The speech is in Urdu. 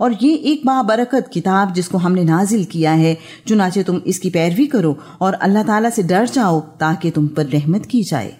اور یہ ایک بابرکت کتاب جس کو ہم نے نازل کیا ہے۔ چنانچہ تم اس کی پیروی کرو اور اللہ تعالیٰ سے ڈر جاؤ تاکہ تم پر رحمت کی جائے۔